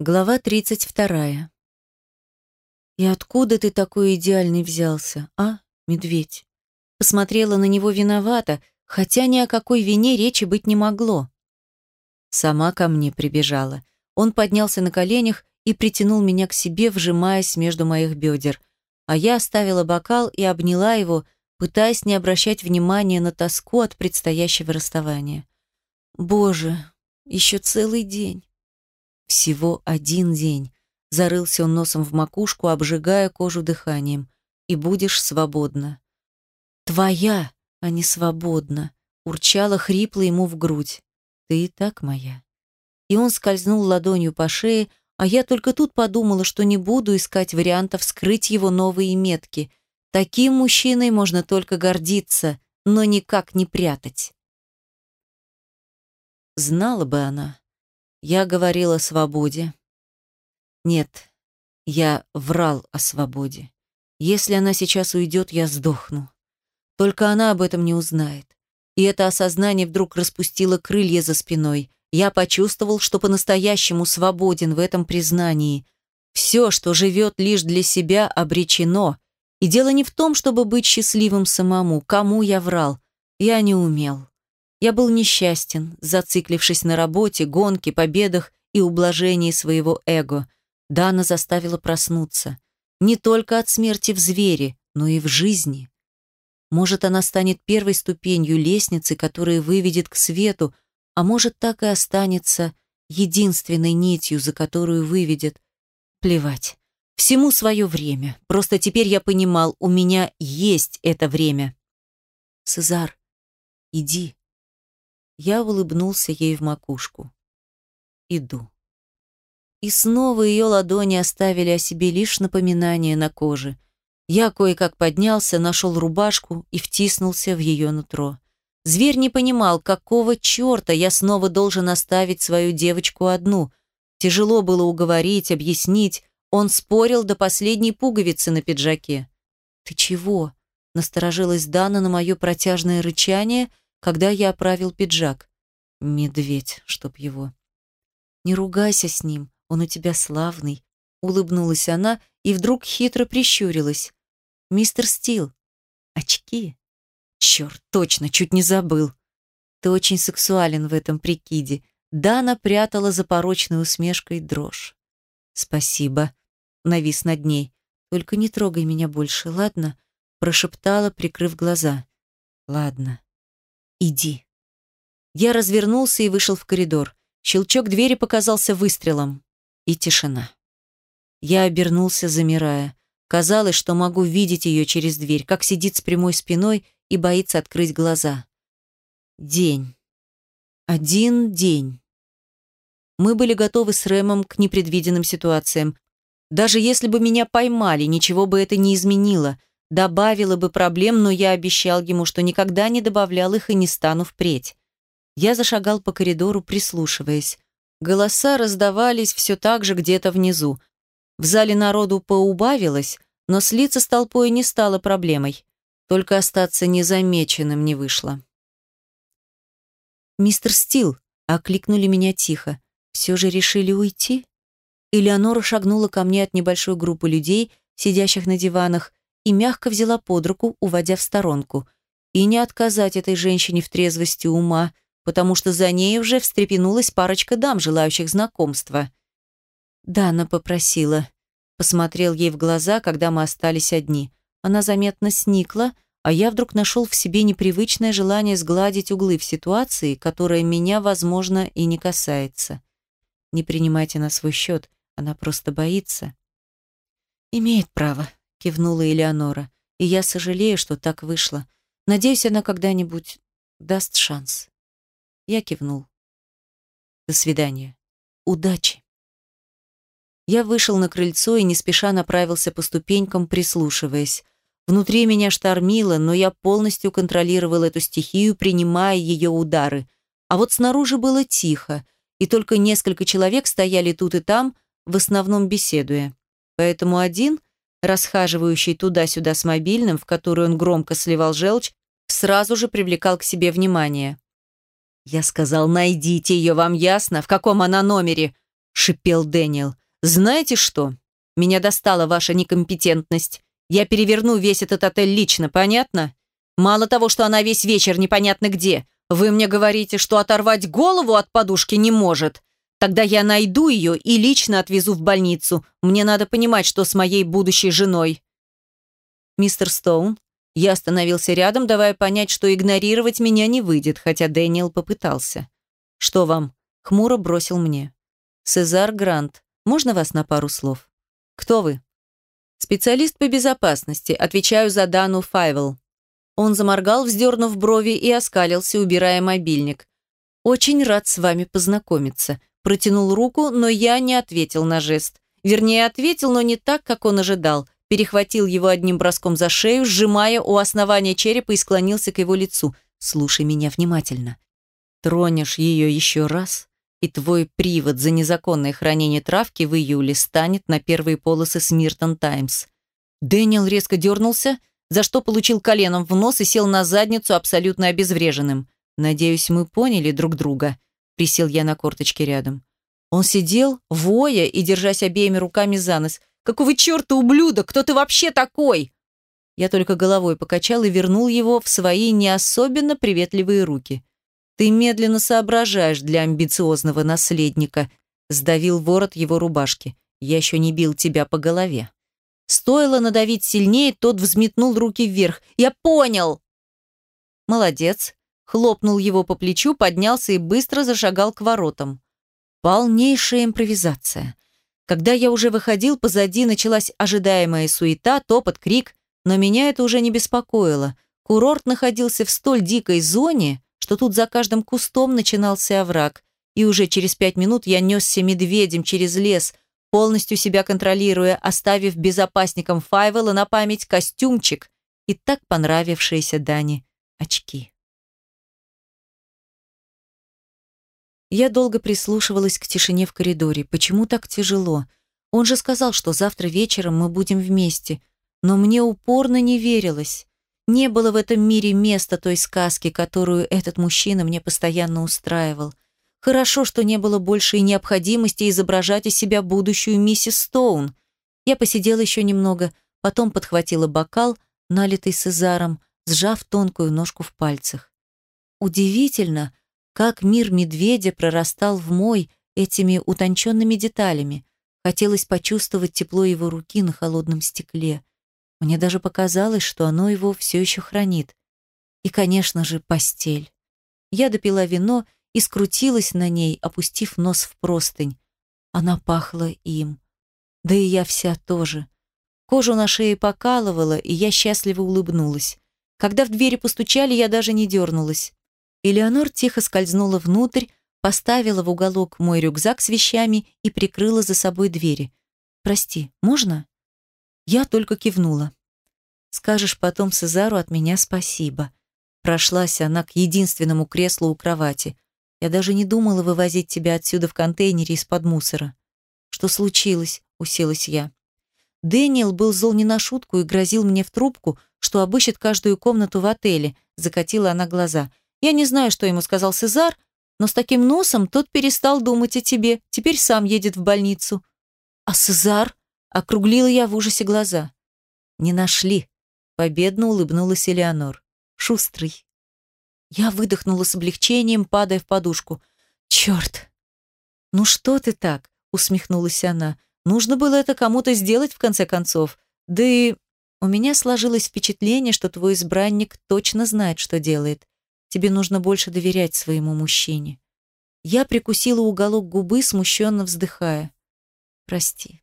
Глава 32. «И откуда ты такой идеальный взялся, а, медведь?» Посмотрела на него виновата, хотя ни о какой вине речи быть не могло. Сама ко мне прибежала. Он поднялся на коленях и притянул меня к себе, вжимаясь между моих бедер. А я оставила бокал и обняла его, пытаясь не обращать внимания на тоску от предстоящего расставания. «Боже, еще целый день!» Всего один день. Зарылся он носом в макушку, обжигая кожу дыханием. И будешь свободна. Твоя, а не свободна. Урчала хрипло ему в грудь. Ты и так моя. И он скользнул ладонью по шее, а я только тут подумала, что не буду искать вариантов скрыть его новые метки. Таким мужчиной можно только гордиться, но никак не прятать. Знала бы она, я говорил о свободе. Нет, я врал о свободе. Если она сейчас уйдет, я сдохну. Только она об этом не узнает. И это осознание вдруг распустило крылья за спиной. Я почувствовал, что по-настоящему свободен в этом признании. Все, что живет лишь для себя, обречено. И дело не в том, чтобы быть счастливым самому. Кому я врал? Я не умел. Я был несчастен, зациклившись на работе, гонке, победах и ублажении своего эго. Дана заставила проснуться. Не только от смерти в звере, но и в жизни. Может, она станет первой ступенью лестницы, которая выведет к свету, а может, так и останется единственной нитью, за которую выведет. Плевать. Всему свое время. Просто теперь я понимал, у меня есть это время. Сезар, иди. Я улыбнулся ей в макушку. Иду. И снова ее ладони оставили о себе лишь напоминание на коже. Я кое-как поднялся, нашел рубашку и втиснулся в ее нутро. Зверь не понимал, какого черта я снова должен оставить свою девочку одну. Тяжело было уговорить, объяснить. Он спорил до последней пуговицы на пиджаке. «Ты чего?» — насторожилась Дана на мое протяжное рычание — когда я оправил пиджак. Медведь, чтоб его. Не ругайся с ним, он у тебя славный. Улыбнулась она и вдруг хитро прищурилась. Мистер Стил, очки? Черт, точно, чуть не забыл. Ты очень сексуален в этом прикиде. Дана прятала за порочной усмешкой дрожь. Спасибо, навис над ней. Только не трогай меня больше, ладно? Прошептала, прикрыв глаза. Ладно. «Иди». Я развернулся и вышел в коридор. Щелчок двери показался выстрелом. И тишина. Я обернулся, замирая. Казалось, что могу видеть ее через дверь, как сидит с прямой спиной и боится открыть глаза. День. Один день. Мы были готовы с Рэмом к непредвиденным ситуациям. Даже если бы меня поймали, ничего бы это не изменило добавила бы проблем, но я обещал ему, что никогда не добавлял их и не стану впредь. Я зашагал по коридору, прислушиваясь. Голоса раздавались все так же где-то внизу. В зале народу поубавилось, но слиться с толпой не стало проблемой. Только остаться незамеченным не вышло. «Мистер Стил», — окликнули меня тихо, — «все же решили уйти?» Элеонора шагнула ко мне от небольшой группы людей, сидящих на диванах, и мягко взяла под руку, уводя в сторонку. И не отказать этой женщине в трезвости ума, потому что за ней уже встрепенулась парочка дам, желающих знакомства. Дана попросила. Посмотрел ей в глаза, когда мы остались одни. Она заметно сникла, а я вдруг нашел в себе непривычное желание сгладить углы в ситуации, которая меня, возможно, и не касается. Не принимайте на свой счет, она просто боится. Имеет право, кивнула Элеонора. И я сожалею, что так вышло. Надеюсь, она когда-нибудь даст шанс. Я кивнул. До свидания. Удачи. Я вышел на крыльцо и не спеша направился по ступенькам, прислушиваясь. Внутри меня штормило, но я полностью контролировал эту стихию, принимая ее удары. А вот снаружи было тихо, и только несколько человек стояли тут и там, в основном беседуя. Поэтому один расхаживающий туда-сюда с мобильным, в который он громко сливал желчь, сразу же привлекал к себе внимание. «Я сказал, найдите ее, вам ясно? В каком она номере?» шипел Дэниел. «Знаете что? Меня достала ваша некомпетентность. Я переверну весь этот отель лично, понятно? Мало того, что она весь вечер непонятно где, вы мне говорите, что оторвать голову от подушки не может. Тогда я найду ее и лично отвезу в больницу. Мне надо понимать, что с моей будущей женой». «Мистер Стоун?» Я остановился рядом, давая понять, что игнорировать меня не выйдет, хотя Дэниел попытался. «Что вам?» — хмуро бросил мне. «Сезар Грант. Можно вас на пару слов?» «Кто вы?» «Специалист по безопасности. Отвечаю за Дану Файвел». Он заморгал, вздернув брови и оскалился, убирая мобильник. «Очень рад с вами познакомиться». Протянул руку, но я не ответил на жест. Вернее, ответил, но не так, как он ожидал. Перехватил его одним броском за шею, сжимая у основания черепа и склонился к его лицу. «Слушай меня внимательно. Тронешь ее еще раз, и твой привод за незаконное хранение травки в июле станет на первые полосы Смиртон Таймс. Дэниел резко дернулся, за что получил коленом в нос и сел на задницу абсолютно обезвреженным. Надеюсь, мы поняли друг друга. Присел я на корточке рядом. Он сидел, воя и держась обеими руками за нос. «Какого черта, ублюдок? Кто ты вообще такой?» Я только головой покачал и вернул его в свои не особенно приветливые руки. Ты медленно соображаешь для амбициозного наследника, сдавил ворот его рубашки. Я еще не бил тебя по голове. Стоило надавить сильнее, тот взметнул руки вверх. Я понял. Молодец. Хлопнул его по плечу, поднялся и быстро зашагал к воротам. Полнейшая импровизация. Когда я уже выходил, позади началась ожидаемая суета, топот, крик, но меня это уже не беспокоило. Курорт находился в столь дикой зоне, что тут за каждым кустом начинался овраг, и уже через пять минут я несся медведем через лес, полностью себя контролируя, оставив безопасникам Файвела на память костюмчик и так понравившиеся Дане очки. Я долго прислушивалась к тишине в коридоре. Почему так тяжело? Он же сказал, что завтра вечером мы будем вместе. Но мне упорно не верилось. Не было в этом мире места той сказки, которую этот мужчина мне постоянно устраивал. Хорошо, что не было больше и необходимости изображать из себя будущую миссис Стоун. Я посидела еще немного, потом подхватила бокал, налитый Сезаром, сжав тонкую ножку в пальцах. Удивительно, как мир медведя прорастал в мой этими утонченными деталями. Хотелось почувствовать тепло его руки на холодном стекле. Мне даже показалось, что оно его все еще хранит. И, конечно же, постель. Я допила вино и скрутилась на ней, опустив нос в простынь. Она пахла им. Да и я вся тоже. Кожу на шее покалывала, и я счастливо улыбнулась. Когда в двери постучали, я даже не дернулась. Элеонор тихо скользнула внутрь, поставила в уголок мой рюкзак с вещами и прикрыла за собой двери. «Прости, можно?» Я только кивнула. «Скажешь потом Сезару от меня спасибо». Прошлась она к единственному креслу у кровати. «Я даже не думала вывозить тебя отсюда в контейнере из-под мусора». «Что случилось?» — уселась я. Дэниел был зол не на шутку и грозил мне в трубку, что обыщет каждую комнату в отеле, закатила она глаза. Я не знаю, что ему сказал Сезар, но с таким носом тот перестал думать о тебе, теперь сам едет в больницу. А Сезар? Округлила я в ужасе глаза. «Не нашли», — победно улыбнулась Элеонор. «Шустрый». Я выдохнула с облегчением, падая в подушку. «Черт!» «Ну что ты так?» — усмехнулась она. «Нужно было это кому-то сделать, в конце концов. Да и у меня сложилось впечатление, что твой избранник точно знает, что делает. Тебе нужно больше доверять своему мужчине». Я прикусила уголок губы, смущенно вздыхая. «Прости».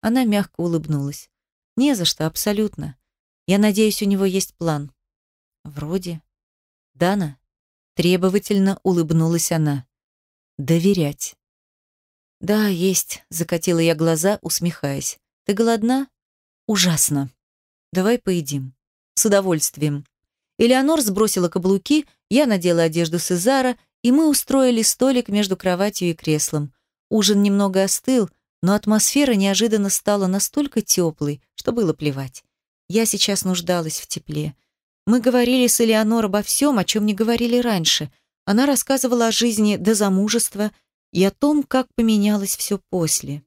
Она мягко улыбнулась. «Не за что, абсолютно. Я надеюсь, у него есть план». «Вроде». «Дана?» Требовательно улыбнулась она. «Доверять». «Да, есть», — закатила я глаза, усмехаясь. «Ты голодна?» «Ужасно. Давай поедим». «С удовольствием». Элеонор сбросила каблуки, я надела одежду Сезара, и мы устроили столик между кроватью и креслом. Ужин немного остыл, но атмосфера неожиданно стала настолько теплой, что было плевать. Я сейчас нуждалась в тепле. Мы говорили с Элеонор обо всем, о чем не говорили раньше. Она рассказывала о жизни до замужества, и о том, как поменялось все после.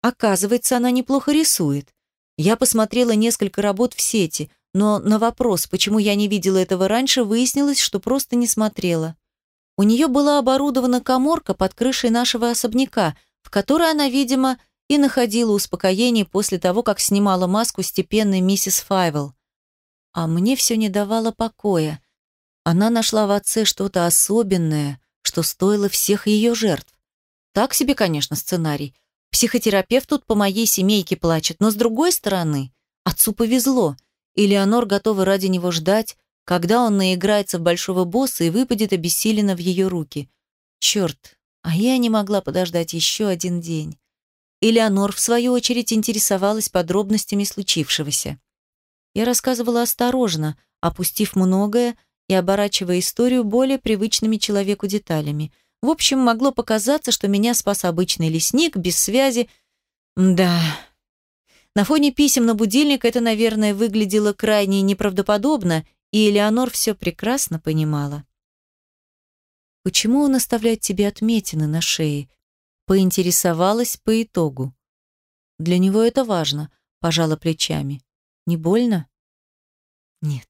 Оказывается, она неплохо рисует. Я посмотрела несколько работ в сети, но на вопрос, почему я не видела этого раньше, выяснилось, что просто не смотрела. У нее была оборудована коморка под крышей нашего особняка, в которой она, видимо, и находила успокоение после того, как снимала маску степенной миссис Файвел. А мне все не давало покоя. Она нашла в отце что-то особенное, что стоило всех ее жертв. Так себе, конечно, сценарий. Психотерапевт тут по моей семейке плачет, но с другой стороны, отцу повезло, и Леонор готова ради него ждать, когда он наиграется в большого босса и выпадет обессиленно в ее руки. Черт, а я не могла подождать еще один день. Элеонор, в свою очередь, интересовалась подробностями случившегося. Я рассказывала осторожно, опустив многое и оборачивая историю более привычными человеку деталями. В общем, могло показаться, что меня спас обычный лесник, без связи. Да. На фоне писем на будильник это, наверное, выглядело крайне неправдоподобно, и Элеонор все прекрасно понимала. «Почему он оставляет тебе отметины на шее?» Поинтересовалась по итогу. «Для него это важно», — пожала плечами. «Не больно?» «Нет».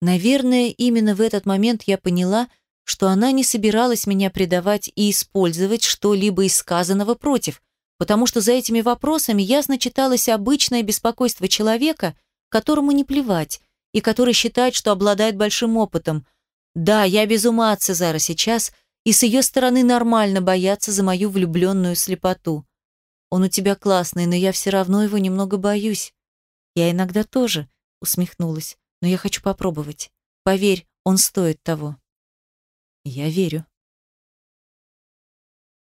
Наверное, именно в этот момент я поняла, что она не собиралась меня предавать и использовать что-либо из сказанного против, потому что за этими вопросами ясно читалось обычное беспокойство человека, которому не плевать, и который считает, что обладает большим опытом. Да, я без ума от Цезара сейчас, и с ее стороны нормально бояться за мою влюбленную слепоту. Он у тебя классный, но я все равно его немного боюсь. Я иногда тоже, усмехнулась, но я хочу попробовать. Поверь, он стоит того. Я верю.